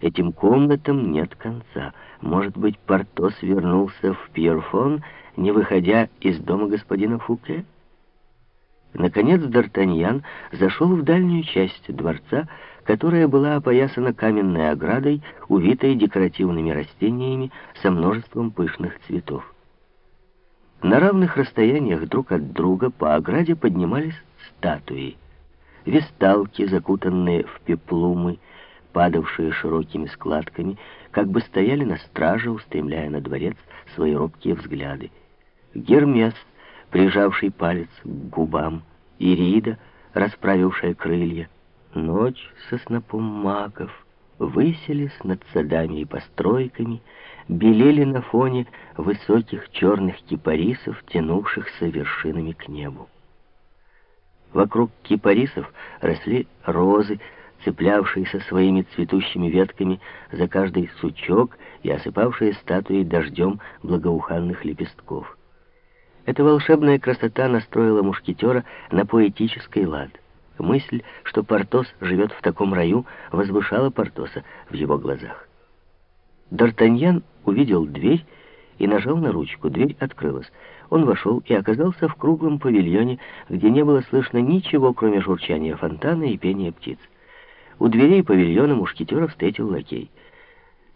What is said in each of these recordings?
Этим комнатам нет конца. Может быть, Портос вернулся в Пьерфон, не выходя из дома господина Фуке? Наконец Д'Артаньян зашел в дальнюю часть дворца, которая была опоясана каменной оградой, увитой декоративными растениями со множеством пышных цветов. На равных расстояниях друг от друга по ограде поднимались статуи. Весталки, закутанные в пеплумы, падавшие широкими складками, как бы стояли на страже, устремляя на дворец свои робкие взгляды. Гермес, прижавший палец к губам, Ирида, расправившая крылья. Ночь со снопом маков выселись над садами и постройками, белели на фоне высоких черных кипарисов, тянувшихся вершинами к небу. Вокруг кипарисов росли розы, цеплявшиеся своими цветущими ветками за каждый сучок и осыпавшие статуи дождем благоуханных лепестков. Эта волшебная красота настроила мушкетера на поэтический лад. Мысль, что Портос живет в таком раю, возвышала Портоса в его глазах. Д'Артаньян увидел дверь и нажал на ручку. Дверь открылась. Он вошел и оказался в круглом павильоне, где не было слышно ничего, кроме журчания фонтана и пения птиц. У дверей павильона мушкетера встретил лакей.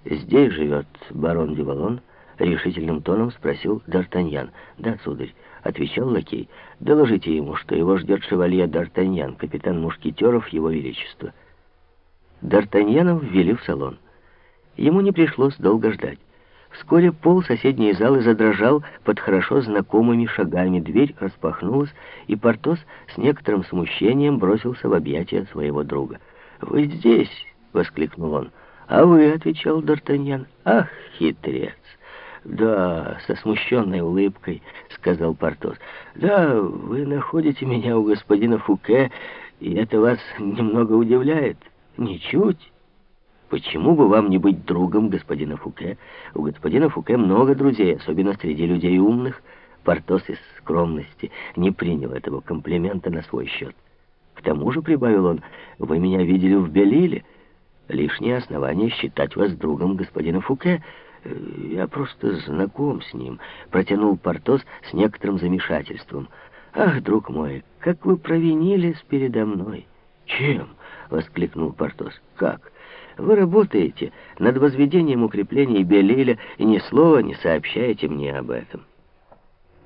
«Здесь живет барон Дювалон», — решительным тоном спросил Д'Артаньян. «Да, сударь», — отвечал лакей. «Доложите ему, что его ждет шевалье Д'Артаньян, капитан мушкетеров Его Величества». Д'Артаньяна ввели в салон. Ему не пришлось долго ждать. Вскоре пол соседней залы задрожал под хорошо знакомыми шагами. Дверь распахнулась, и Портос с некоторым смущением бросился в объятия своего друга. «Вы здесь!» — воскликнул он. «А вы?» — отвечал Д'Артаньян. «Ах, хитрец!» «Да, со смущенной улыбкой», — сказал Портос. «Да, вы находите меня у господина Фуке, и это вас немного удивляет?» «Ничуть. Почему бы вам не быть другом господина Фуке? У господина Фуке много друзей, особенно среди людей умных». Портос из скромности не принял этого комплимента на свой счет. «К тому же», — прибавил он, — «вы меня видели в Белиле. Лишнее основание считать вас другом господина Фуке». «Я просто знаком с ним», — протянул Портос с некоторым замешательством. «Ах, друг мой, как вы провинились передо мной!» «Чем?» — воскликнул Портос. «Как? Вы работаете над возведением укреплений Белиля и ни слова не сообщаете мне об этом».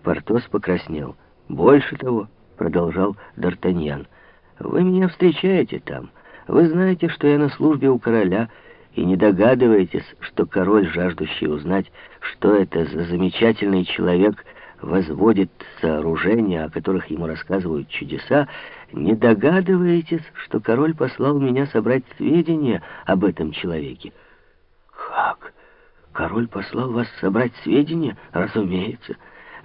Портос покраснел. «Больше того», — продолжал Д'Артаньян, — «вы меня встречаете там. Вы знаете, что я на службе у короля» и не догадываетесь, что король, жаждущий узнать, что это за замечательный человек, возводит сооружения, о которых ему рассказывают чудеса, не догадываетесь, что король послал меня собрать сведения об этом человеке? Как? Король послал вас собрать сведения? Разумеется.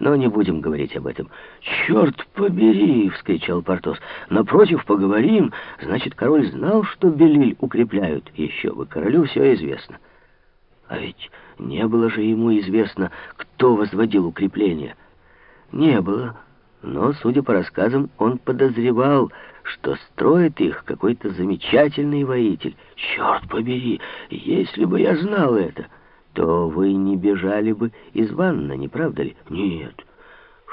Но не будем говорить об этом. «Черт побери!» — вскричал Портос. «Напротив, поговорим. Значит, король знал, что Белиль укрепляют. Еще бы, королю все известно». А ведь не было же ему известно, кто возводил укрепления. Не было. Но, судя по рассказам, он подозревал, что строит их какой-то замечательный воитель. Черт побери, если бы я знал это то вы не бежали бы из ванны, не правда ли? Нет.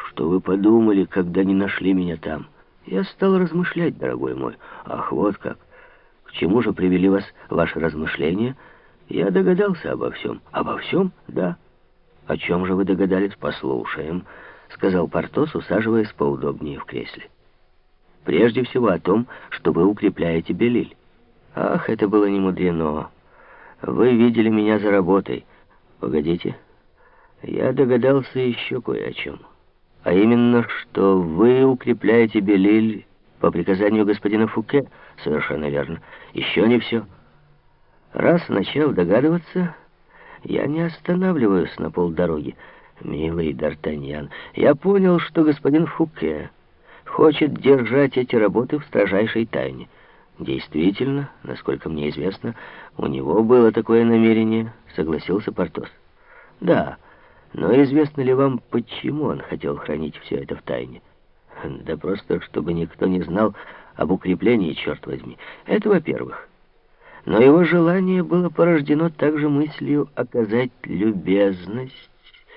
Что вы подумали, когда не нашли меня там? Я стал размышлять, дорогой мой. Ах, вот как. К чему же привели вас ваши размышления? Я догадался обо всем. Обо всем? Да. О чем же вы догадались? Послушаем, сказал Портос, усаживаясь поудобнее в кресле. Прежде всего о том, что вы укрепляете Белиль. Ах, это было не мудрено. Вы видели меня за работой. Погодите. Я догадался еще кое о чем. А именно, что вы укрепляете Белиль по приказанию господина Фуке. Совершенно верно. Еще не все. Раз начал догадываться, я не останавливаюсь на полдороги. Милый Д'Артаньян, я понял, что господин Фуке хочет держать эти работы в строжайшей тайне. Действительно, насколько мне известно, у него было такое намерение, согласился Портос. Да, но известно ли вам, почему он хотел хранить все это в тайне? Да просто, чтобы никто не знал об укреплении, черт возьми. Это во-первых. Но его желание было порождено также мыслью оказать любезность